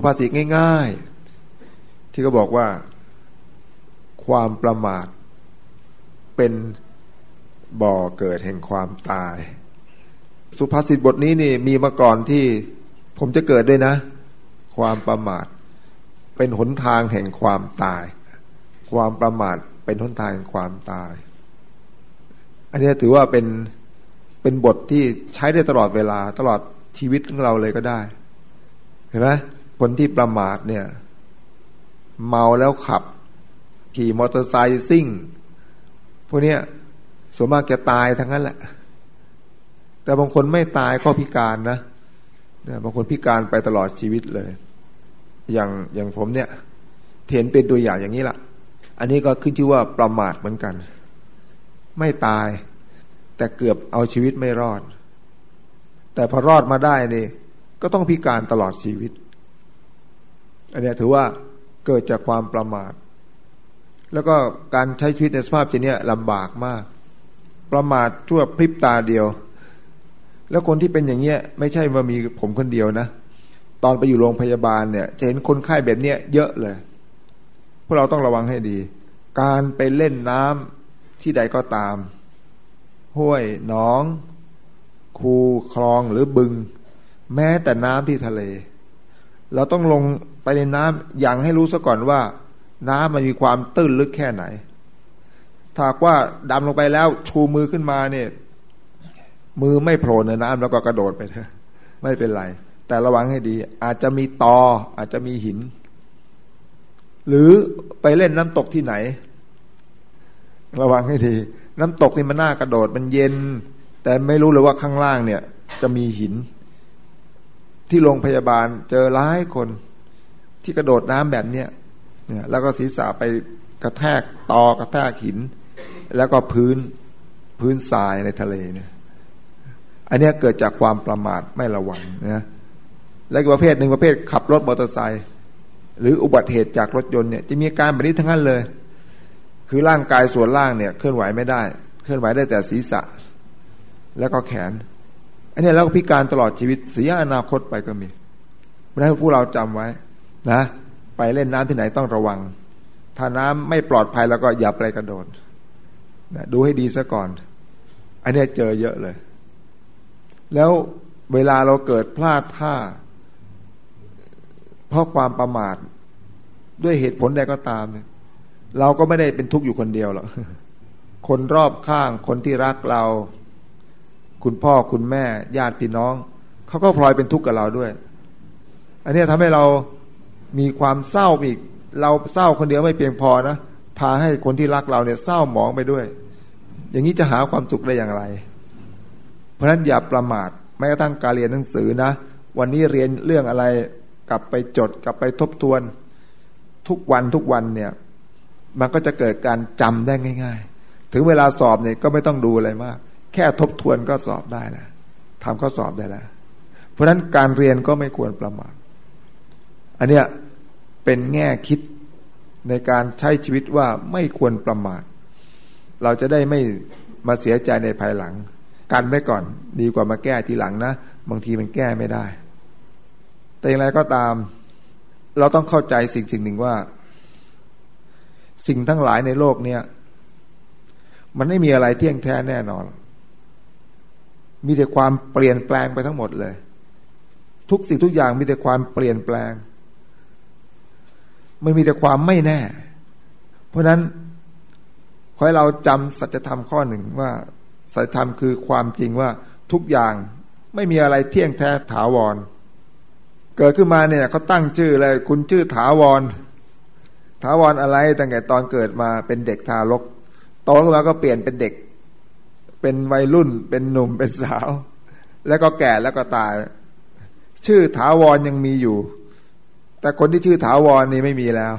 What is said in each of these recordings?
สุภาษิตง่าย ๆ ที่เขาบอกว่า ความประมาทเป็นบ่อเกิดแห่งความตาย สุภาษิตบทนี้นี่มีมาก่อนที่ผมจะเกิดด้วยนะ ความประมาทเป็นหนทางแห่งความตาย ความประมาทเป็นหนทางแห่งความตาย อันนี้ถือว่าเป็นเป็นบทที่ใช้ได้ตลอดเวลาตลอดชีวิตของเราเลยก็ได้ เห็นไหม คนที่ประมาทเนี่ย เมาแล้วขับ ขี่มอเตอร์ไซค์ซิ่ง พวกเนี้ยส่วนมากจะตายทั้งนั้นแหละ แต่บางคนไม่ตายก็พิการนะบางคนพิการไปตลอดชีวิตเลย อย่างอย่างผมเนี่ยเห็นเป็นตัวอย่างอย่างนี้ละอันนี้ก็ขึ้นชื่อว่าประมาทเหมือนกัน ไม่ตาย แต่เกือบเอาชีวิตไม่รอด แต่พอรอดมาได้นี่ก็ต้องพิการตลอดชีวิต อันนี้ถือว่าเกิดจากความประมาท แล้วก็การใช้ชีวิตในสภาพเช่นนี้ลำบากมาก ประมาทชั่วพริบตาเดียว แล้วคนที่เป็นอย่างเงี้ย ไม่ใช่ว่ามีผมคนเดียวนะ ตอนไปอยู่โรงพยาบาลเนี่ย จะเห็นคนไข้แบบเนี้ยเยอะเลย พวกเราต้องระวังให้ดี การไปเล่นน้ำที่ใดก็ตาม ห้วยหนอง คูคลองหรือบึง แม้แต่น้ำที่ทะเล เราต้องลง ในน้ำอย่างให้รู้ซะก่อนว่า น้ำมันมีความตื้นลึกแค่ไหน ถ้าว่าดำลงไปแล้วชูมือขึ้นมาเนี่ย มือไม่โผล่ในน้ำแล้วก็กระโดดไปเถอะไม่เป็นไร แต่ระวังให้ดี อาจจะมีตอ อาจจะมีหิน หรือไปเล่นน้ำตกที่ไหน ระวังให้ดี น้ำตกนี่มันน่ากระโดดมันเย็น แต่ไม่รู้เลยว่าข้างล่างเนี่ย จะมีหิน ที่โรงพยาบาลเจอหลายคน ที่กระโดดน้ำแบบเนี้ยเนี่ยแล้วก็ศีรษะไปกระแทกตอกระแทกหิน แล้วก็พื้นพื้นทรายในทะเลเนี่ยอันนี้เกิดจากความประมาทไม่ระวังนะและประเภทหนึ่งประเภทขับรถมอเตอร์ไซค์หรืออุบัติเหตุจากรถยนต์เนี่ยจะมีการแบบนี้ทั้งนั้นเลย คือร่างกายส่วนล่างเนี่ย เคลื่อนไหวไม่ได้ เคลื่อนไหวได้แต่ศีรษะ แล้วก็แขน อันนี้แล้วก็พิการตลอดชีวิตเสียอนาคตไปก็มีเพราะนั้นพวกเราจำไว้ นะ ไปเล่นน้ำที่ไหนต้องระวัง ถ้าน้ำไม่ปลอดภัยแล้วก็อย่าไปกระโดดนะดูให้ดีซะก่อน อันนี้เจอเยอะเลย แล้วเวลาเราเกิดพลาดท่า เพราะความประมาท ด้วยเหตุผลใดก็ตามเนี่ยเราก็ไม่ได้เป็นทุกข์อยู่คนเดียวหรอก คนรอบข้าง คนที่รักเรา คุณพ่อคุณแม่ ญาติพี่น้อง เขาก็พลอยเป็นทุกข์กับเราด้วย อันนี้ทำให้เรา มีความเศร้าอีก เราเศร้าคนเดียวไม่เพียงพอนะพาให้คนที่รักเราเนี่ยเศร้าหมองไปด้วย อย่างนี้จะหาความสุขได้อย่างไร เพราะฉะนั้นอย่าประมาทแม้กระทั่งการเรียนหนังสือนะ วันนี้เรียนเรื่องอะไรกลับไปจดกลับไปทบทวน ทุกวันทุกวันเนี่ย มันก็จะเกิดการจำได้ง่าย ๆ ถึงเวลาสอบเนี่ยก็ไม่ต้องดูอะไรมาก แค่ทบทวนก็สอบได้นะทำข้อสอบได้แล้วเพราะฉะนั้นการเรียนก็ไม่ควรประมาท อันเนี้ยเป็นแง่คิดในการใช้ชีวิตว่าไม่ควรประมาท เราจะได้ไม่มาเสียใจในภายหลัง กันไว้ก่อนดีกว่ามาแก้ทีหลังนะ บางทีมันแก้ไม่ได้ แต่อย่างไรก็ตาม เราต้องเข้าใจสิ่งสิ่งหนึ่งว่า สิ่งทั้งหลายในโลกเนี้ยมันไม่มีอะไรเที่ยงแท้แน่นอน มีแต่ความเปลี่ยนแปลงไปทั้งหมดเลย ทุกสิ่งทุกอย่างมีแต่ความเปลี่ยนแปลง มันมีแต่ความไม่แน่ เพราะนั้นขอให้เราจำสัจธรรมข้อหนึ่งว่าสัจธรรมคือความจริงว่าทุกอย่างไม่มีอะไรเที่ยงแท้ถาวร เกิดขึ้นมาเนี่ยเขาตั้งชื่อเลยคุณชื่อถาวร ถาวรอะไรตั้งแต่ตอนเกิดมาเป็นเด็กทารกโตขึ้นมาก็เปลี่ยนเป็นเด็ก เป็นวัยรุ่น เป็นหนุ่มเป็นสาว แล้วก็แก่แล้วก็ตาย ชื่อถาวรยังมีอยู่ แต่คนที่ชื่อถาวรนี่ไม่มีแล้ว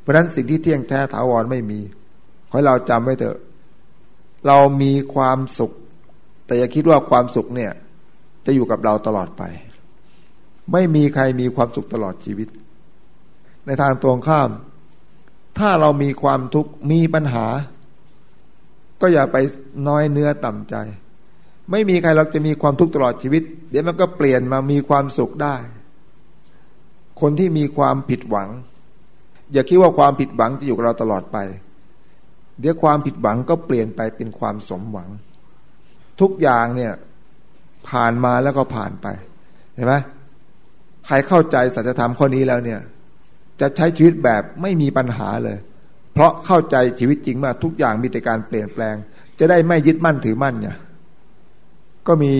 เพราะฉะนั้นสิ่งที่เที่ยงแท้ถาวรไม่มี ขอให้เราจำไว้เถอะ เรามีความสุข แต่อย่าคิดว่าความสุขเนี่ย จะอยู่กับเราตลอดไป ไม่มีใครมีความสุขตลอดชีวิต ในทางตรงข้าม ถ้าเรามีความทุกข์มีปัญหา ก็อย่าไปน้อยเนื้อต่ำใจ ไม่มีใครเราจะมีความทุกข์ตลอดชีวิต เดี๋ยวมันก็เปลี่ยนมามีความสุขได้ คนที่มีความผิดหวัง อย่าคิดว่าความผิดหวังจะอยู่กับเราตลอดไป เดี๋ยวความผิดหวังก็เปลี่ยนไปเป็นความสมหวัง ทุกอย่างเนี่ยผ่านมาแล้วก็ผ่านไปเห็นไหมใครเข้าใจสัจธรรมข้อนี้แล้วเนี่ย จะใช้ชีวิตแบบไม่มีปัญหาเลย เพราะเข้าใจชีวิตจริงว่าทุกอย่างมีแต่การเปลี่ยนแปลง จะได้ไม่ยึดมั่นถือมั่นเนี่ยก็มี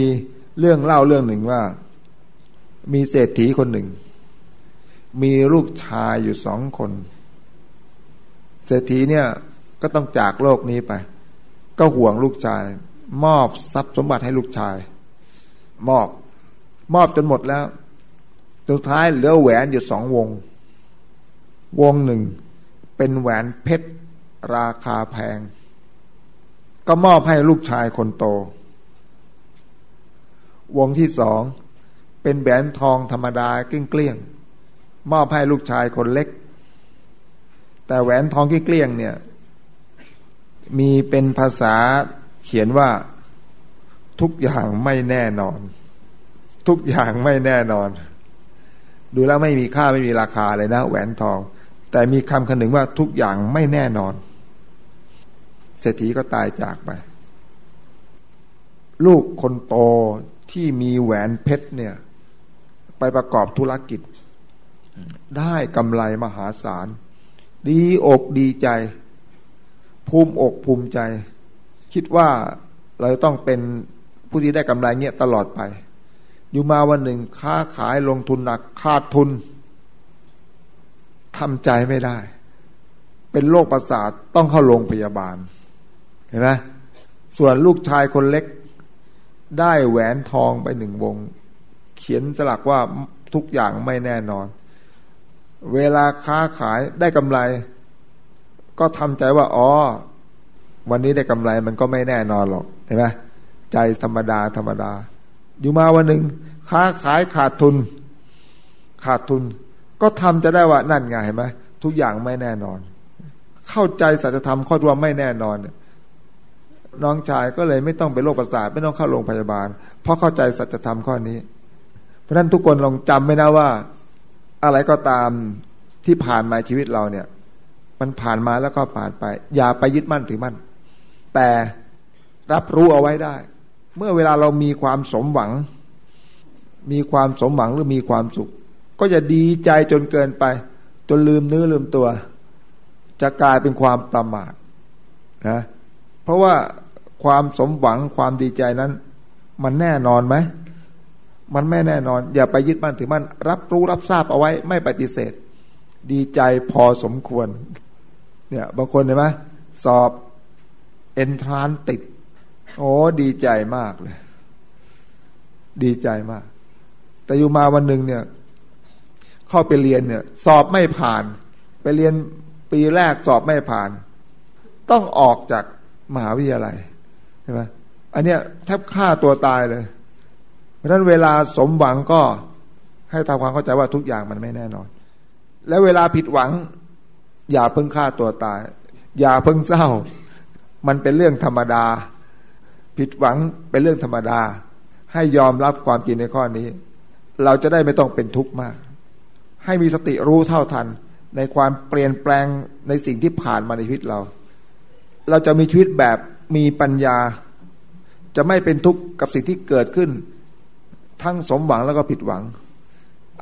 เรื่องเล่าเรื่องหนึ่งว่า มีเศรษฐีคนหนึ่ง มีลูกชายอยู่สองคน เศรษฐีเนี่ยก็ต้องจากโลกนี้ไป ก็ห่วงลูกชาย มอบทรัพย์สมบัติให้ลูกชาย มอบมอบจนหมดแล้วสุดท้ายเหลือแหวนอยู่สองวง วงหนึ่ง เป็นแหวนเพชรราคาแพง ก็มอบให้ลูกชายคนโต วงที่สอง เป็นแหวนทองธรรมดาเกลี้ยง มอบให้ลูกชายคนเล็ก แต่แหวนทองเกลี้ยงเนี่ย มีเป็นภาษาเขียนว่าทุกอย่างไม่แน่นอน ทุกอย่างไม่แน่นอน ดูแล้วไม่มีค่าไม่มีราคาเลยนะ แหวนทอง แต่มีคำคนึงว่าทุกอย่างไม่แน่นอน เศรษฐีก็ตายจากไป ลูกคนโตที่มีแหวนเพชรเนี่ย ไปประกอบธุรกิจ ได้กำไรมหาศาล ดีอกดีใจ ภูมิอกภูมิใจ คิดว่าเราต้องเป็นผู้ที่ได้กำไรเงี้ยตลอดไป อยู่มาวันหนึ่งค้าขายลงทุนหนักขาดทุนทำใจไม่ได้ เป็นโรคประสาทต้องเข้าโรงพยาบาล เห็นไหมส่วนลูกชายคนเล็ก ได้แหวนทองไปหนึ่งวง เขียนสลักว่าทุกอย่างไม่แน่นอน เวลาค้าขายได้กำไร ก็ทำใจว่า อ๋อ วันนี้ได้กำไรมันก็ไม่แน่นอนหรอกเห็นไหมใจธรรมดา ธรรมดา อยู่มาวันหนึ่งค้าขายขาดทุน ขาดทุน ก็ทำจะได้ว่านั่นไงเห็นไหมทุกอย่างไม่แน่นอน เข้าใจสัจธรรมข้อว่าไม่แน่นอนเนี่ยน้องชายก็เลยไม่ต้องไปโรคประสาทไม่ต้องเข้าโรงพยาบาล เพราะเข้าใจสัจธรรมข้อนี้ เพราะฉะนั้นทุกคนลองจำไว้นะว่า อะไรก็ตามที่ผ่านมาชีวิตเราเนี่ย มันผ่านมาแล้วก็ผ่านไป อย่าไปยึดมั่นถือมั่น แต่รับรู้เอาไว้ได้ เมื่อเวลาเรามีความสมหวัง มีความสมหวังหรือมีความสุข ก็จะดีใจจนเกินไป จนลืมเนื้อลืมตัว จะกลายเป็นความประมาทนะเพราะว่าความสมหวังความดีใจนั้น มันแน่นอนไหม มันไม่แน่นอน อย่าไปยึดมั่นถือมั่นรับรู้รับทราบเอาไว้ ไม่ปฏิเสธ ดีใจพอสมควร เนี่ยบางคนเห็นไหมสอบเอนทรานติด โอ้ดีใจมากเลย ดีใจมาก แต่อยู่มาวันหนึ่งเนี่ย เข้าไปเรียนเนี่ย สอบไม่ผ่าน ไปเรียนปีแรกสอบไม่ผ่าน ต้องออกจากมหาวิทยาลัยใช่ไหมอันเนี้ยแทบฆ่าตัวตายเลย เพราะฉะนั้นเวลาสมหวังก็ให้ทำความเข้าใจว่าทุกอย่างมันไม่แน่นอน แล้วเวลาผิดหวัง อย่าเพิ่งฆ่าตัวตาย อย่าเพิ่งเศร้า มันเป็นเรื่องธรรมดา ผิดหวังเป็นเรื่องธรรมดา ให้ยอมรับความจริงในข้อนี้ เราจะได้ไม่ต้องเป็นทุกข์มาก ให้มีสติรู้เท่าทัน ในความเปลี่ยนแปลงในสิ่งที่ผ่านมาในชีวิตเรา เราจะมีชีวิตแบบมีปัญญา จะไม่เป็นทุกข์กับสิ่งที่เกิดขึ้น ทั้งสมหวังแล้วก็ผิดหวัง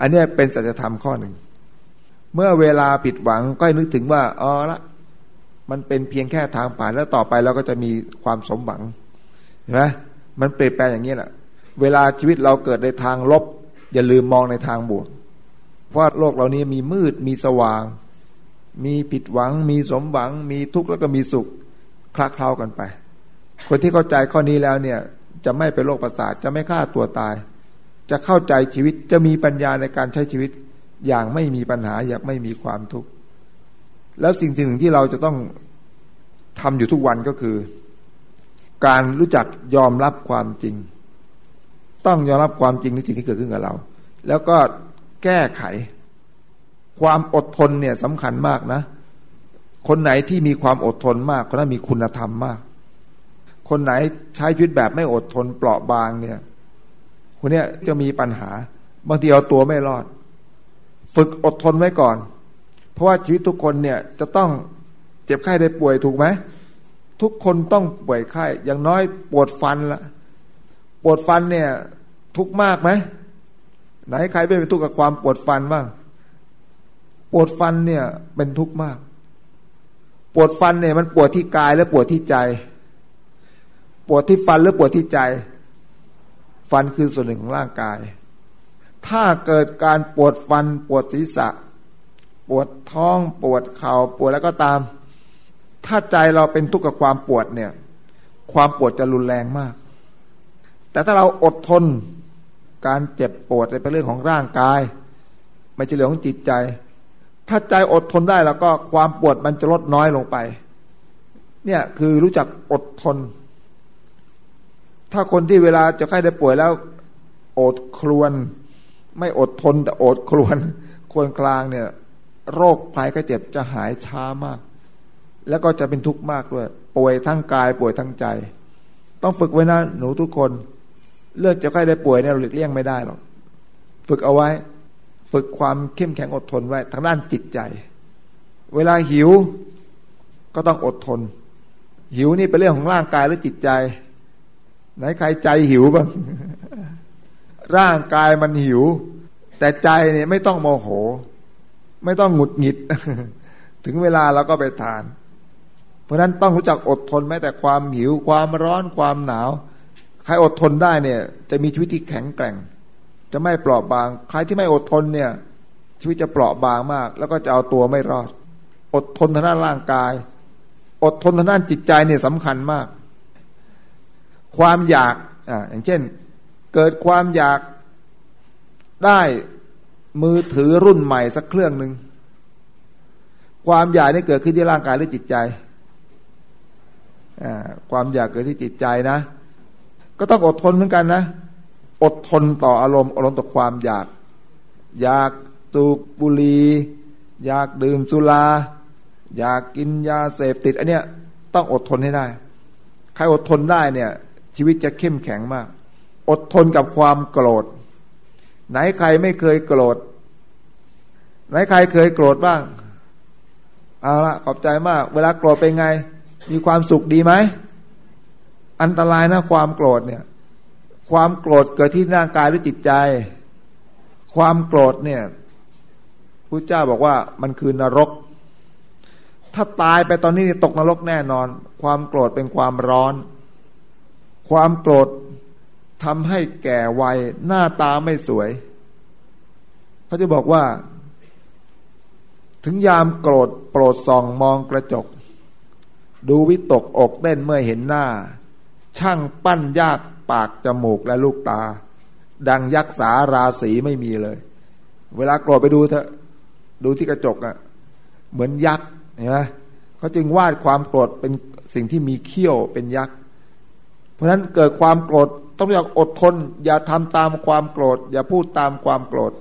อันนี้เป็นสัจธรรมข้อหนึ่ง เมื่อเวลาผิดหวังก็นึกถึงว่าอ๋อละมันเป็นเพียงแค่ทางผ่านแล้วต่อไปเราก็จะมีความสมหวังเห็นไหมมันเปลี่ยนแปลงอย่างนี้แหละเวลาชีวิตเราเกิดในทางลบ อย่าลืมมองในทางบวกเพราะโลกเรานี้มีมืดมีสว่าง มีผิดหวัง มีสมหวัง มีทุกข์แล้วก็มีสุขคลาเคล้ากันไป คนที่เข้าใจข้อนี้แล้วเนี่ย จะไม่เป็นโรคประสาทจะไม่ฆ่าตัวตาย จะเข้าใจชีวิตจะมีปัญญาในการใช้ชีวิต อย่างไม่มีปัญหาอย่างไม่มีความทุกข์แล้วสิ่งหนึ่งที่เราจะต้องทำอยู่ทุกวันก็คือ การรู้จักยอมรับความจริง ต้องยอมรับความจริงในสิ่งที่เกิดขึ้นกับเรา แล้วก็แก้ไข ความอดทนเนี่ยสำคัญมากนะ คนไหนที่มีความอดทนมากคนนั้นมีคุณธรรมมาก คนไหนใช้ชีวิตแบบไม่อดทนเปราะบางเนี่ย คนนี้จะมีปัญหา บางทีเอาตัวไม่รอด ฝึกอดทนไว้ก่อน เพราะว่าชีวิตทุกคนเนี่ยจะต้องเจ็บไข้ได้ป่วยถูกไหมทุกคนต้องป่วยไข้อย่างน้อยปวดฟันละปวดฟันเนี่ย ทุกมากไหมไหนใครไม่เป็นทุกข์กับความปวดฟันบ้างปวดฟันเนี่ยเป็นทุกข์มาก ปวดฟันเนี่ยมันปวดที่กายและปวดที่ใจ ปวดที่ฟันหรือปวดที่ใจ ฟันคือส่วนหนึ่งของร่างกาย ถ้าเกิดการปวดฟันปวดศีรษะ ปวดท้องปวดเข่าปวดแล้วก็ตาม ถ้าใจเราเป็นทุกข์กับความปวดเนี่ย ความปวดจะรุนแรงมาก แต่ถ้าเราอดทนการเจ็บปวดเป็นเรื่องของร่างกาย ไม่ใช่เรื่องของจิตใจ ถ้าใจอดทนได้แล้วก็ความปวดมันจะลดน้อยลงไป เนี่ยคือรู้จักอดทน ถ้าคนที่เวลาจะใกล้ได้ป่วยแล้ว อดครวน ไม่อดทนแต่อดครวนควรกลางเนี่ย โรคภัยก็เจ็บจะหายช้ามาก แล้วก็จะเป็นทุกข์มากด้วย ป่วยทั้งกายป่วยทั้งใจ ต้องฝึกไว้นะหนูทุกคน เลือกจะใกล้ได้ป่วยเนี่ยหลีกเลี่ยงไม่ได้หรอกฝึกเอาไว้ ฝึกความเข้มแข็งอดทนไว้ ทางด้านจิตใจ เวลาหิวก็ต้องอดทน หิวนี่เป็นเรื่องของร่างกายหรือจิตใจ ไหนใครใจหิวบ้างร่างกายมันหิว แต่ใจเนี่ยไม่ต้องโมโห ไม่ต้องหงุดหงิด ถึงเวลาเราก็ไปทาน เพราะนั้นต้องรู้จักอดทนแม้แต่ความหิว ความร้อนความหนาว ใครอดทนได้เนี่ย จะมีชีวิตที่แข็งแกร่ง จะไม่เปราะบาง ใครที่ไม่อดทนเนี่ย ชีวิตจะเปราะบางมาก แล้วก็จะเอาตัวไม่รอด อดทนทางด้านร่างกาย อดทนทางด้านจิตใจเนี่ยสำคัญมาก ความอยากอ่าอย่างเช่น เกิดความอยากได้มือถือรุ่นใหม่สักเครื่องหนึ่งความอยากนี่เกิดขึ้นที่ร่างกายหรือจิตใจ ความอยากเกิดที่จิตใจนะ ก็ต้องอดทนเหมือนกันนะ อดทนต่ออารมณ์อารมณ์ต่อความอยาก อยากสูบบุหรี่อยากดื่มสุรา อยากกินยาเสพติด อันเนี้ยต้องอดทนให้ได้ ใครอดทนได้เนี่ย ชีวิตจะเข้มแข็งมาก อดทนกับความโกรธ ไหนใครไม่เคยโกรธ ไหนใครเคยโกรธบ้างเอาละขอบใจมาก เวลาโกรธเป็นไง มีความสุขดีไหม อันตรายนะความโกรธเนี่ย ความโกรธเกิดที่ร่างกายหรือจิตใจ ความโกรธเนี่ยพระเจ้าบอกว่ามันคือนรก ถ้าตายไปตอนนี้ตกนรกแน่นอน ความโกรธเป็นความร้อน ความโกรธทำให้แก่วัยหน้าตาไม่สวยเขาจะบอกว่า ถึงยามโกรธโปรดส่องมองกระจก ดูวิตกอกเต้นเมื่อเห็นหน้า ช่างปั้นยากปากจมูกและลูกตา ดังยักษ์สาราศีไม่มีเลย เวลาโกรธไปดูเถอะ ดูที่กระจกอะ่ะ เหมือนยักษ์เห็นไหมเขาจึงวาดความโกรธเป็นสิ่งที่มีเขี้ยวเป็นยักษ์ ราะฉะนั้นเกิดความโกรธต้องอยากอดทน อย่าทำตามความโกรธ อย่าพูดตามความโกรธ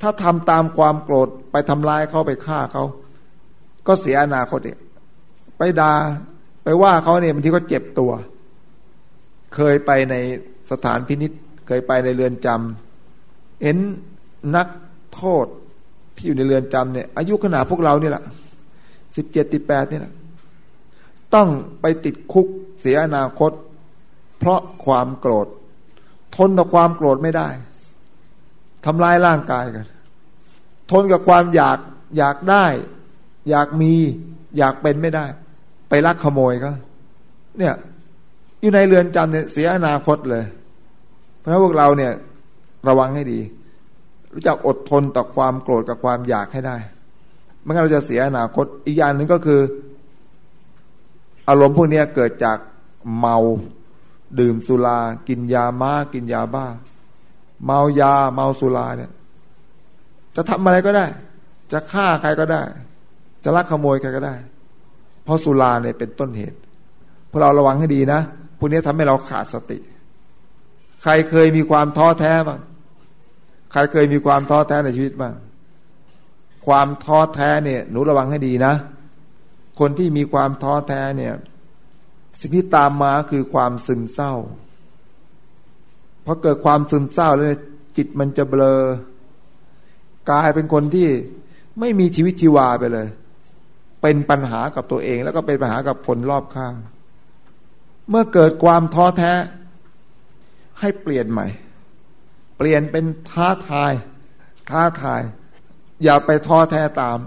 ถ้าทำตามความโกรธไปทำลายเขาไปฆ่าเขาก็เสียอนาคตเองไปดา่าไปว่าเขาเนี่ยบางทีก็เจ็บตัว เคยไปในสถานพินิษเคยไปในเรือนจำเห็นนักโทษที่อยู่ในเรือนจำเนี่ย อายุขนาดพวกเราเนี่ยแหละสิบเจ็ดติแปดนี่แหละต้องไปติดคุก เสียอนาคต เพราะความโกรธ ทนต่อความโกรธไม่ได้ทำลายร่างกายกัน ทนกับความอยากอยากได้ อยากมี อยากเป็นไม่ได้ ไปลักขโมยก็ เนี่ย อยู่ในเรือนจำเนี่ยเสียอนาคตเลย เพราะพวกเราเนี่ย ระวังให้ดี รู้จักอดทนต่อความโกรธกับความอยากให้ได้ไม่งั้นเราจะเสียอนาคตอีกอย่างหนึ่งก็คือ อารมณ์พวกนี้เกิดจาก เมา ดื่มสุรา กินยามากินยาบ้า เมายาเมาสุราเนี่ย จะทำอะไรก็ได้ จะฆ่าใครก็ได้ จะลักขโมยใครก็ได้ เพราะสุราเนี่ยเป็นต้นเหตุพวกเราระวังให้ดีนะพวกนี้ทำให้เราขาดสติ ใครเคยมีความท้อแท้บ้างใครเคยมีความท้อแท้ในชีวิตบ้างความท้อแท้เนี่ย หนูระวังให้ดีนะ คนที่มีความท้อแท้เนี่ย สิ่งที่ตามมาคือความซึมเศร้าพอเกิดความซึมเศร้าแล้วจิตมันจะเบลอกลายเป็นคนที่ไม่มีชีวิตชีวาไปเลย เป็นปัญหากับตัวเอง แล้วก็เป็นปัญหากับคนรอบข้าง เมื่อเกิดความท้อแท้ ให้เปลี่ยนใหม่ เปลี่ยนเป็นท้าทาย ท้าทาย อย่าไปท้อแท้ตาม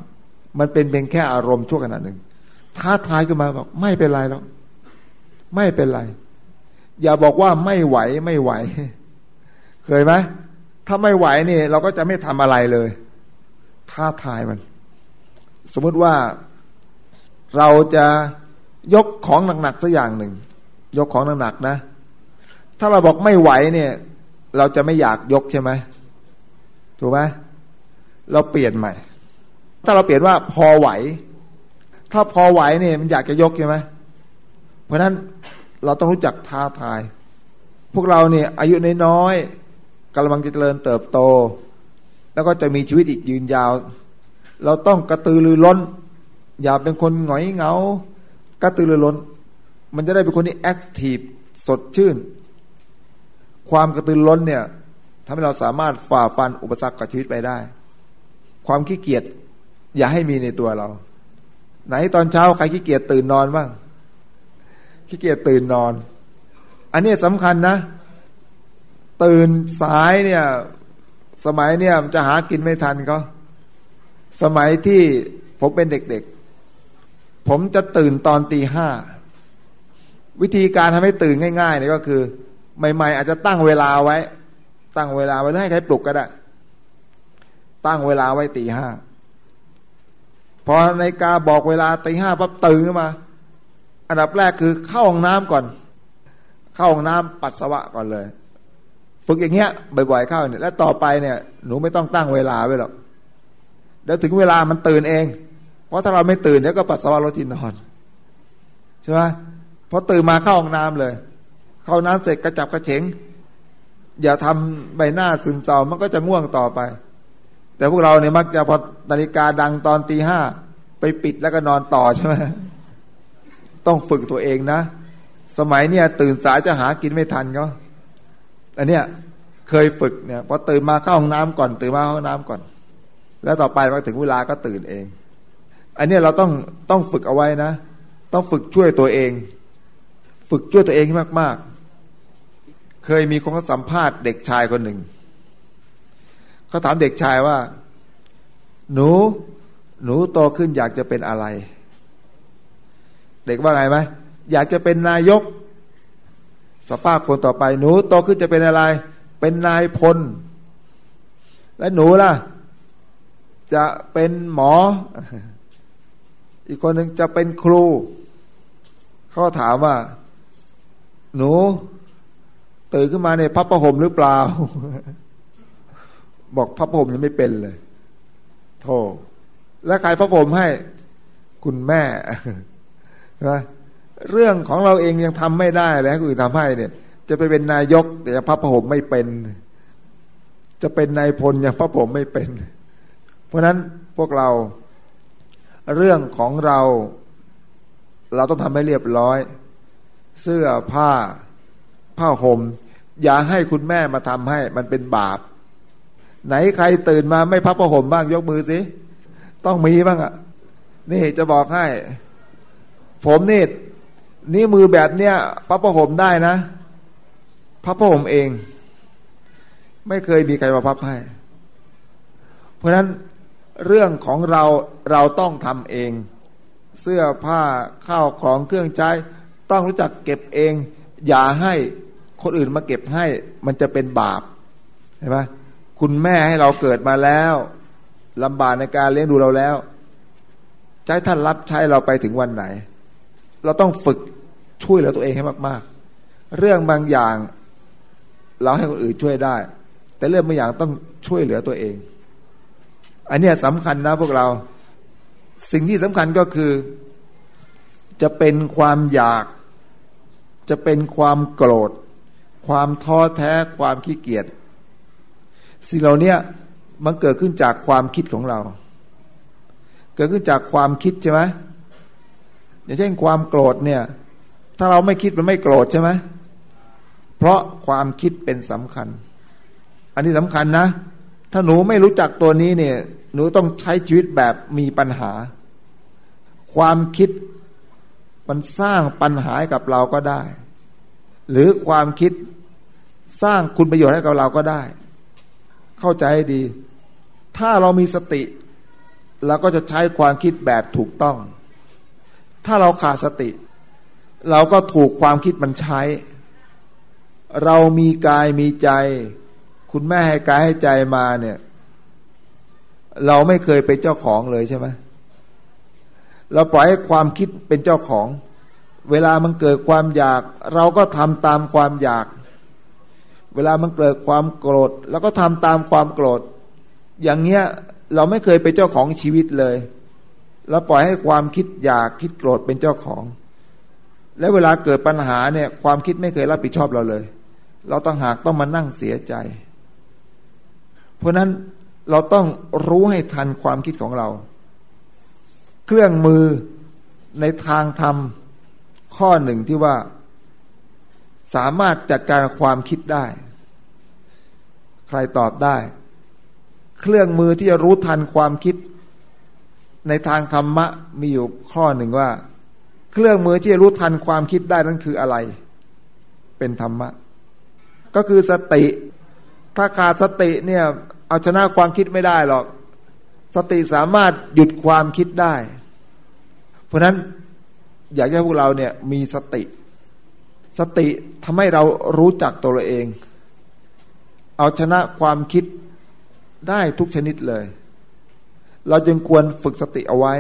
มันเป็นเพียงแค่อารมณ์ชั่วขณะหนึ่ง ท้าทายขึ้นมาบอกไม่เป็นไรแล้ว ไม่เป็นไร อย่าบอกว่าไม่ไหวไม่ไหว เคยไหมถ้าไม่ไหวนี่ เราก็จะไม่ทำอะไรเลยท้าทายมัน สมมติว่าเราจะยกของหนักๆสักอย่างหนึ่ง ยกของหนักๆนะ ถ้าเราบอกไม่ไหวเนี่ย เราจะไม่อยากยกใช่ไหมถูกไหมเราเปลี่ยนใหม่ ถ้าเราเปลี่ยนว่าพอไหว ถ้าพอไหวเนี่ยมันอยากจะยกใช่ไหม เพราะนั้นเราต้องรู้จักท้าทาย พวกเราเนี่ยอายุน้อยๆกำลังจะเจริญเติบโต แล้วก็จะมีชีวิตอีกยืนยาว เราต้องกระตือรือร้น อย่าเป็นคนหงอยเหงากระตือรือร้น มันจะได้เป็นคนที่แอคทีฟสดชื่น ความกระตือร้นเนี่ยทำให้เราสามารถฝ่าฟันอุปสรรคกับชีวิตไปได้ ความขี้เกียจอย่าให้มีในตัวเรา ไหนตอนเช้าใครขี้เกียจตื่นนอนบ้าง ขี้เกียจตื่นนอน อันนี้สำคัญนะ ตื่นสายเนี่ย สมัยเนี่ยจะหากินไม่ทันก็สมัยที่ผมเป็นเด็กๆ ผมจะตื่นตอนตีห้า วิธีการทำให้ตื่นง่ายๆเนี่ยก็คือ ใหม่ๆ อาจจะตั้งเวลาไว้ ตั้งเวลาไว้ให้ใครปลุกก็ได้ ตั้งเวลาไว้ตีห้าพอในกาบอกเวลาตีห้าปั๊บตื่นขึ้นมา อันดับแรกคือเข้าห้องน้ำก่อน เข้าห้องน้ำปัสสาวะก่อนเลย ฝึกอย่างเงี้ยบ่อยๆเข้าเนี่ยแล้วต่อไปเนี่ย หนูไม่ต้องตั้งเวลาไว้หรอกเดี๋ยวถึงเวลามันตื่นเอง เพราะถ้าเราไม่ตื่นเดี๋ยวก็ปัสสาวะรถที่นอนใช่ไหมพอตื่นมาเข้าห้องน้ำเลย เข้าน้ำเสร็จกระจับกระเฉงอย่าทำใบหน้าซึมเศร้ามันก็จะง่วงต่อไป แต่พวกเราเนี่ยมักจะพอนาฬิกาดังตอนตีห้าไปปิดแล้วก็นอนต่อใช่ไหม ต้องฝึกตัวเองนะ สมัยเนี่ยตื่นสายจะหากินไม่ทันก็อันเนี้ยเคยฝึกเนี่ยพอตื่นมาเข้าห้องน้ำก่อน ตื่นมาเข้าห้องน้ำก่อน แล้วต่อไปมาถึงเวลาก็ตื่นเอง อันเนี้ยเราต้องต้องฝึกเอาไว้นะ ต้องฝึกช่วยตัวเอง ฝึกช่วยตัวเองมาก ๆ เคยมีคนเขาสัมภาษณ์เด็กชายคนหนึ่งเขาถามเด็กชายว่า หนู หนูโตขึ้นอยากจะเป็นอะไร เด็กว่าไงไหมอยากจะเป็นนายก สภาพคนต่อไปหนูโตขึ้นจะเป็นอะไร เป็นนายพล และหนูล่ะ จะเป็นหมอ อีกคนหนึ่งจะเป็นครู เขาถามว่า หนูตื่นขึ้นมาเนี่ยพับประหมหรือเปล่า บอกพับประหมยังไม่เป็นเลยโธ่แล้วใครพับผมให้ คุณแม่ เรื่องของเราเองยังทำไม่ได้แล้วคนอื่นทำให้เนี่ย จะไปเป็นนายก แต่พระประหมไม่เป็น จะเป็นนายพลอยังพระผมไม่เป็น เพราะนั้นพวกเราเรื่องของเรา เราต้องทำให้เรียบร้อย เสื้อผ้าผ้าหม่มอย่าให้คุณแม่มาทำให้มันเป็นบาป ไหนใครตื่นมาไม่พับผ้าห่มบ้างยกมือสิต้องมีบ้างอะ่ะ นี่จะบอกให้ ผมนี่นี่มือแบบเนี้ยพระประหมได้นะ พระประหมเอง ไม่เคยมีใครมาพับให้ เพราะฉะนั้นเรื่องของเราเราต้องทำเอง เสื้อผ้าข้าวของเครื่องใช้ ต้องรู้จักเก็บเอง อย่าให้คนอื่นมาเก็บให้ มันจะเป็นบาปเห็นไหมคุณแม่ให้เราเกิดมาแล้วลำบากในการเลี้ยงดูเราแล้วใจท่านรับใช้เราไปถึงวันไหน เราต้องฝึกช่วยเหลือตัวเองให้มาก ๆ เรื่องบางอย่าง เราให้คนอื่นช่วยได้ แต่เรื่องบางอย่างต้องช่วยเหลือตัวเอง อันนี้สำคัญนะพวกเรา สิ่งที่สำคัญก็คือ จะเป็นความอยาก จะเป็นความโกรธ ความท้อแท้ความขี้เกียจสิ่งเหล่านี้มันเกิดขึ้นจากความคิดของเรา เกิดขึ้นจากความคิดใช่ไหม อย่างเช่นความโกรธเนี่ย ถ้าเราไม่คิดมันไม่โกรธใช่ไหมเพราะความคิดเป็นสำคัญ อันนี้สำคัญนะ ถ้าหนูไม่รู้จักตัวนี้เนี่ย หนูต้องใช้ชีวิตแบบมีปัญหา ความคิดมันสร้างปัญหาให้กับเราก็ได้ หรือความคิดสร้างคุณประโยชน์ให้กับเราก็ได้ เข้าใจใดี ถ้าเรามีสติเราก็จะใช้ความคิดแบบถูกต้อง ถ้าเราขาดสติ เราก็ถูกความคิดมันใช้ เรามีกายมีใจ คุณแม่ให้กายให้ใจมาเนี่ย เราไม่เคยเป็นเจ้าของเลยใช่ไหมเราปล่อยให้ความคิดเป็นเจ้าของ เวลามันเกิดความอยาก เราก็ทำตามความอยาก เวลามันเกิดความโกรธเราก็ทำตามความโกรธ อย่างเงี้ยเราไม่เคยเป็นเจ้าของชีวิตเลย เราปล่อยให้ความคิดอยากคิดโกรธเป็นเจ้าของ และเวลาเกิดปัญหาเนี่ย ความคิดไม่เคยรับผิดชอบเราเลย เราต้องหากต้องมานั่งเสียใจ เพราะนั้นเราต้องรู้ให้ทันความคิดของเรา เครื่องมือในทางธรรมข้อหนึ่งที่ว่า สามารถจัดการความคิดได้ ใครตอบได้ เครื่องมือที่จะรู้ทันความคิด ในทางธรรมะมีอยู่ข้อหนึ่งว่า เครื่องมือที่จะรู้ทันความคิดได้นั้นคืออะไร เป็นธรรมะ ก็คือสติ ถ้าขาดสติเนี่ยเอาชนะความคิดไม่ได้หรอก สติสามารถหยุดความคิดได้ เพราะนั้นอยากให้พวกเราเนี่ยมีสติ สติทำให้เรารู้จักตัวเราเอง เอาชนะความคิดได้ทุกชนิดเลย เราจึงควรฝึกสติเอาไว้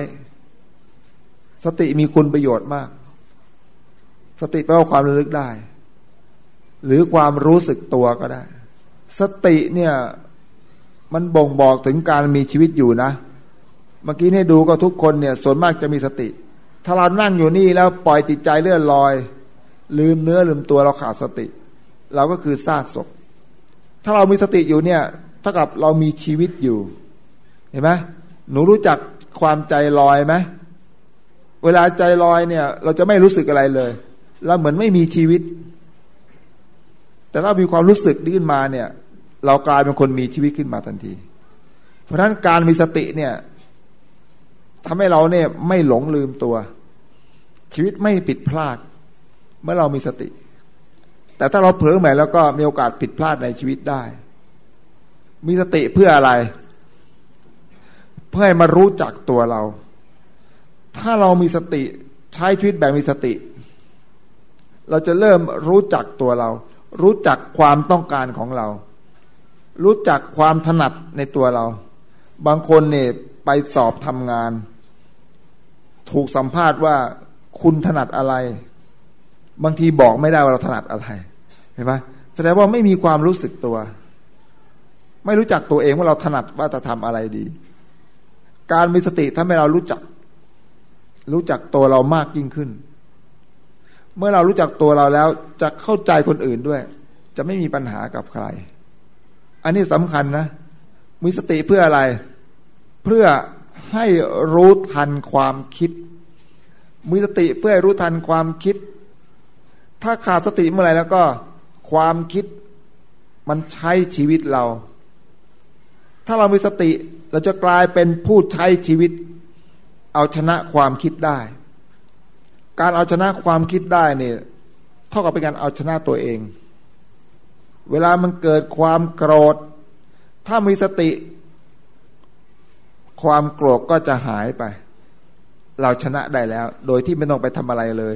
สติมีคุณประโยชน์มาก สติแปลว่าความระลึกได้ หรือความรู้สึกตัวก็ได้ สติเนี่ย มันบ่งบอกถึงการมีชีวิตอยู่นะ เมื่อกี้นี่ดูก็ทุกคนเนี่ย ส่วนมากจะมีสติ ถ้าเรานั่งอยู่นี่แล้วปล่อยจิตใจเลื่อนลอย ลืมเนื้อลืมตัวเราขาดสติ เราก็คือซากศพ ถ้าเรามีสติอยู่เนี่ยเท่ากับเรามีชีวิตอยู่ เห็นไหม หนูรู้จักความใจลอยไหมเวลาใจลอยเนี่ย เราจะไม่รู้สึกอะไรเลยเราเหมือนไม่มีชีวิต แต่ถ้ามีความรู้สึกดิ้นมาเนี่ย เรากลายเป็นคนมีชีวิตขึ้นมาทันที เพราะฉะนั้นการมีสติเนี่ยทำให้เราเนี่ยไม่หลงลืมตัว ชีวิตไม่ผิดพลาด เมื่อเรามีสติ แต่ถ้าเราเผลอใหม่แล้วก็มีโอกาสผิดพลาดในชีวิตได้ มีสติเพื่ออะไร พื่อให้มารู้จักตัวเรา ถ้าเรามีสติใช้ชีวิตแบบมีสติ เราจะเริ่มรู้จักตัวเรา รู้จักความต้องการของเรา รู้จักความถนัดในตัวเรา บางคนเนี่ยไปสอบทำงาน ถูกสัมภาษณ์ว่าคุณถนัดอะไร บางทีบอกไม่ได้ว่าเราถนัดอะไร เห็นไหมแสดงว่าไม่มีความรู้สึกตัว ไม่รู้จักตัวเองว่าเราถนัดว่าจะทำอะไรดี การมีสติทำให้เรารู้จัก รู้จักตัวเรามากยิ่งขึ้น เมื่อเรารู้จักตัวเราแล้วจะเข้าใจคนอื่นด้วย จะไม่มีปัญหากับใคร อันนี้สำคัญนะ มีสติเพื่ออะไร เพื่อให้รู้ทันความคิด มีสติเพื่อให้รู้ทันความคิด ถ้าขาดสติเมื่อไหร่แล้วก็ ความคิดมันใช้ชีวิตเรา ถ้าเรามีสติ เราจะกลายเป็นผู้ใช้ชีวิต เอาชนะความคิดได้ การเอาชนะความคิดได้เนี่ยเท่ากับเป็นการเอาชนะตัวเอง เวลามันเกิดความโกรธ ถ้ามีสติ ความโกรธก็จะหายไป เราชนะได้แล้ว โดยที่ไม่ต้องไปทำอะไรเลย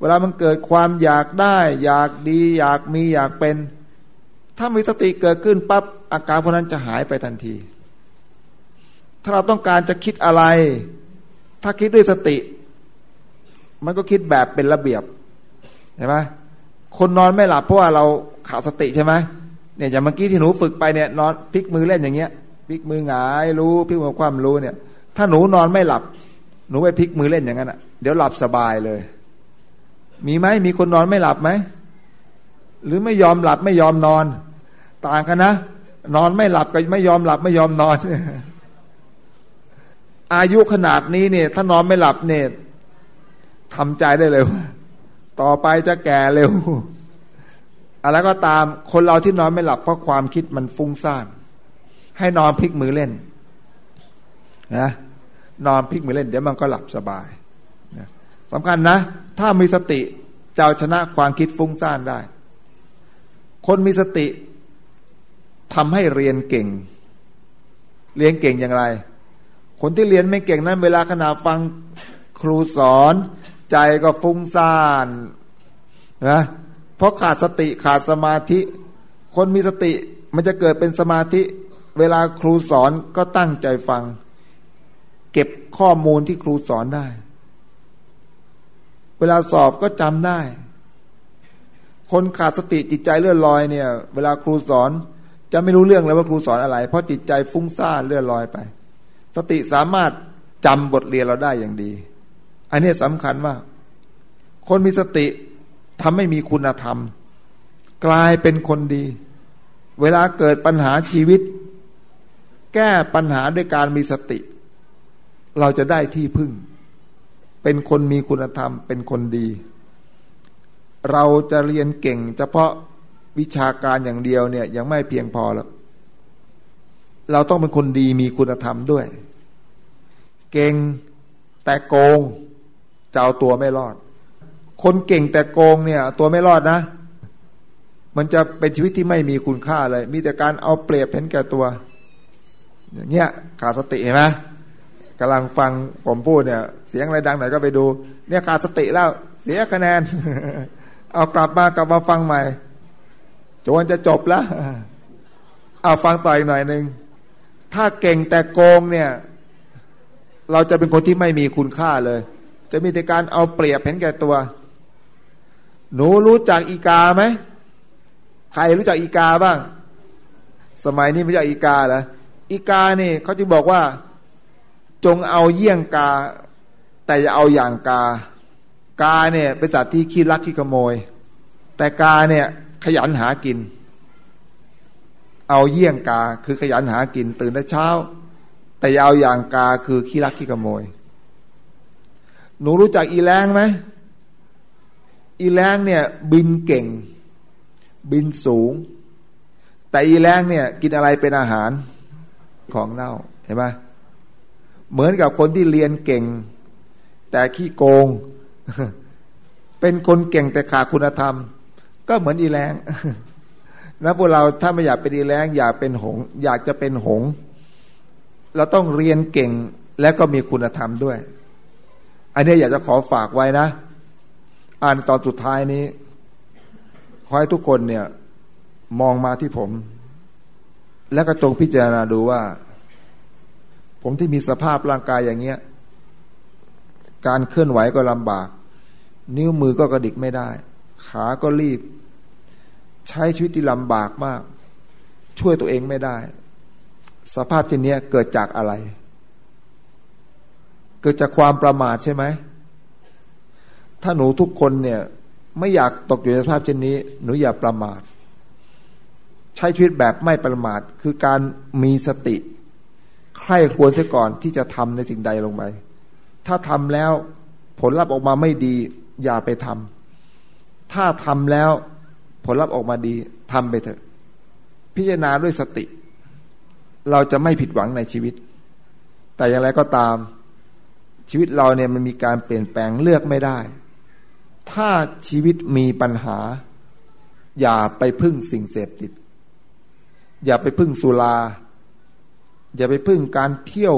เวลามันเกิดความอยากได้ อยากดี อยากมีอยากเป็นถ้ามีสติเกิดขึ้นปั๊บอาการพวกนั้นจะหายไปทันที ถ้าเราต้องการจะคิดอะไร ถ้าคิดด้วยสติ มันก็คิดแบบเป็นระเบียบเห็นไหมคนนอนไม่หลับเพราะว่าเราขาดสติใช่ไหมเนี่ยอย่างเมื่อกี้ที่หนูฝึกไปเนี่ยนอนพลิกมือเล่นอย่างเงี้ยพลิกมือหงายรู้พลิกมือความรู้เนี่ย ถ้าหนูนอนไม่หลับ หนูไปพลิกมือเล่นอย่างนั้นอะเดี๋ยวหลับสบายเลย มีไหมมีคนนอนไม่หลับไหมหรือไม่ยอมหลับไม่ยอมนอน ต่างกันนะนอนไม่หลับกับไม่ยอมหลับไม่ยอมนอน อายุขนาดนี้เนี่ย ถ้านอนไม่หลับเนี่ยทำใจได้เลยว่าต่อไปจะแก่เร็วอะไรก็ตามคนเราที่นอนไม่หลับเพราะความคิดมันฟุ้งซ่าน ให้นอนพลิกมือเล่นนะนอนพลิกมือเล่นเดี๋ยวมันก็หลับสบายนะสำคัญนะ ถ้ามีสติจะชนะความคิดฟุ้งซ่านได้ คนมีสติทำให้เรียนเก่ง เรียนเก่งอย่างไร คนที่เรียนไม่เก่งนั้นเวลาขณะฟังครูสอน ใจก็ฟุ้งซ่านนะเพราะขาดสติขาดสมาธิ คนมีสติมันจะเกิดเป็นสมาธิ เวลาครูสอนก็ตั้งใจฟัง เก็บข้อมูลที่ครูสอนได้ เวลาสอบก็จำได้ คนขาดสติจิตใจเลื่อนลอยเนี่ย เวลาครูสอนจะไม่รู้เรื่องเลยว่าครูสอนอะไร เพราะจิตใจฟุ้งซ่านเลื่อนลอยไป สติสามารถจำบทเรียนเราได้อย่างดี อันนี้สำคัญว่า คนมีสติทำให้มีคุณธรรม กลายเป็นคนดี เวลาเกิดปัญหาชีวิต แก้ปัญหาด้วยการมีสติ เราจะได้ที่พึ่ง เป็นคนมีคุณธรรม เป็นคนดี เราจะเรียนเก่ง เฉพาะวิชาการอย่างเดียวเนี่ยยังไม่เพียงพอแล้ว เราต้องเป็นคนดีมีคุณธรรมด้วย เก่งแต่โกงจะเอาตัวไม่รอด คนเก่งแต่โกงเนี่ย ตัวไม่รอดนะ มันจะเป็นชีวิตที่ไม่มีคุณค่าเลย มีแต่การเอาเปรียบเห็นแก่ตัวอย่างเงี้ยขาดสติเห็นไหมกำลังฟังผมพูดเนี่ย เสียงอะไรดังไหนก็ไปดู เนี่ยขาดสติแล้ว เสียคะแนน เอากลับมากลับมาฟังใหม่จนจะจบแล้วเอาฟังต่ออีกหน่อยหนึ่ง ถ้าเก่งแต่โกงเนี่ย เราจะเป็นคนที่ไม่มีคุณค่าเลย จะมีแต่การเอาเปรียบเห็นแก่ตัว หนูรู้จักอีกาไหมใครรู้จักอีกาบ้าง สมัยนี้ไม่ใช่อีกาเหรออีกาเนี่ยเขาจะบอกว่า จงเอาเยี่ยงกา แต่อย่าเอาอย่างกา กาเนี่ยเป็นสัตว์ที่ขี้รักขี้ขโมย แต่กาเนี่ยขยันหากิน เอาเยี่ยงกาคือขยันหากินตื่นแต่เช้า แต่ยาวอย่างกาคือขี้รักขี้ขโมย หนูรู้จักอีแรงไหมอีแรงเนี่ยบินเก่ง บินสูง แต่อีแรงเนี่ยกินอะไรเป็นอาหารของเน่าเห็นไหมเหมือนกับคนที่เรียนเก่ง แต่ขี้โกง เป็นคนเก่งแต่ขาดคุณธรรม ก็เหมือนอีแรง นะพวกเราถ้าไม่อยากเป็นอีแรงอยากเป็นหง อยากจะเป็นหง เราต้องเรียนเก่งและก็มีคุณธรรมด้วย อันนี้อยากจะขอฝากไว้นะ อ่านตอนสุดท้ายนี้ ขอให้ทุกคนเนี่ย มองมาที่ผม และก็จงพิจารณาดูว่า ผมที่มีสภาพร่างกายอย่างเงี้ย การเคลื่อนไหวก็ลำบาก นิ้วมือก็กระดิกไม่ได้ ขาก็รีบ ใช้ชีวิตที่ลำบากมาก ช่วยตัวเองไม่ได้ สภาพเช่นนี้เกิดจากอะไร เกิดจากความประมาทใช่ไหม ถ้าหนูทุกคนเนี่ย ไม่อยากตกอยู่ในสภาพเช่นนี้ หนูอย่าประมาท ใช้ชีวิตแบบไม่ประมาท คือการมีสติ ใคร่ควรเสียก่อนที่จะทำในสิ่งใดลงไปถ้าทำแล้วผลลัพธ์ออกมาไม่ดี อย่าไปทำถ้าทำแล้ว ผลลัพธ์ออกมาดีทำไปเถอะ พิจารณาด้วยสติ เราจะไม่ผิดหวังในชีวิต แต่อย่างไรก็ตาม ชีวิตเราเนี่ยมันมีการเปลี่ยนแปลงเลือกไม่ได้ ถ้าชีวิตมีปัญหา อย่าไปพึ่งสิ่งเสพติด อย่าไปพึ่งสุรา อย่าไปพึ่งการเที่ยว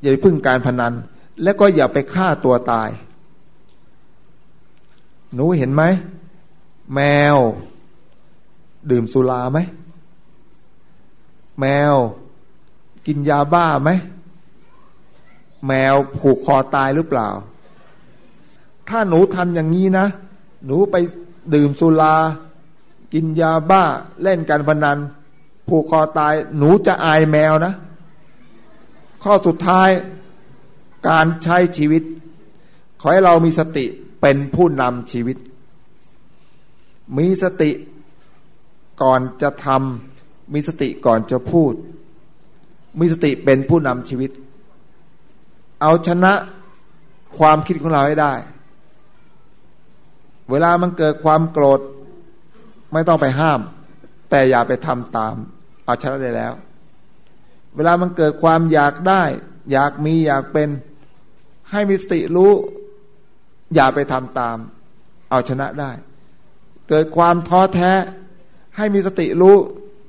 อย่าไปพึ่งการพนัน และก็อย่าไปฆ่าตัวตาย หนูเห็นไหม แมว ดื่มสุราไหม แมว กินยาบ้าไหม แมวผูกคอตายหรือเปล่า ถ้าหนูทำอย่างนี้นะ หนูไปดื่มสุรา กินยาบ้า เล่นการพนัน ผูกคอตาย หนูจะอายแมวนะ ข้อสุดท้ายการใช้ชีวิต ขอให้เรามีสติเป็นผู้นำชีวิต มีสติก่อนจะทำมีสติก่อนจะพูด มีสติเป็นผู้นำชีวิต เอาชนะความคิดของเราให้ได้ เวลามันเกิดความโกรธ ไม่ต้องไปห้าม แต่อย่าไปทำตาม เอาชนะได้แล้ว เวลามันเกิดความอยากได้ อยากมีอยากเป็นให้มีสติรู้ อย่าไปทำตาม เอาชนะได้ เกิดความท้อแท้ ให้มีสติรู้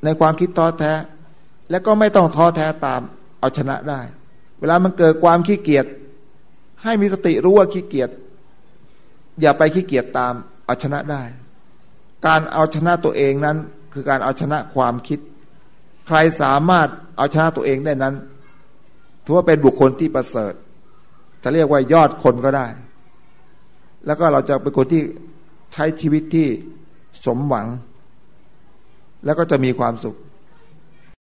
ในความคิดท้อแท้ แล้วก็ไม่ต้องท้อแท้ตามเอาชนะได้ เวลามันเกิดความขี้เกียจให้มีสติรู้ว่าขี้เกียจอย่าไปขี้เกียจตามเอาชนะได้ การเอาชนะตัวเองนั้น คือการเอาชนะความคิด ใครสามารถเอาชนะตัวเองได้นั้นถือว่าเป็นบุคคลที่ประเสริฐ จะเรียกว่ายอดคนก็ได้ แล้วก็เราจะเป็นคนที่ ใช้ชีวิตที่สมหวัง แล้วก็จะมีความสุข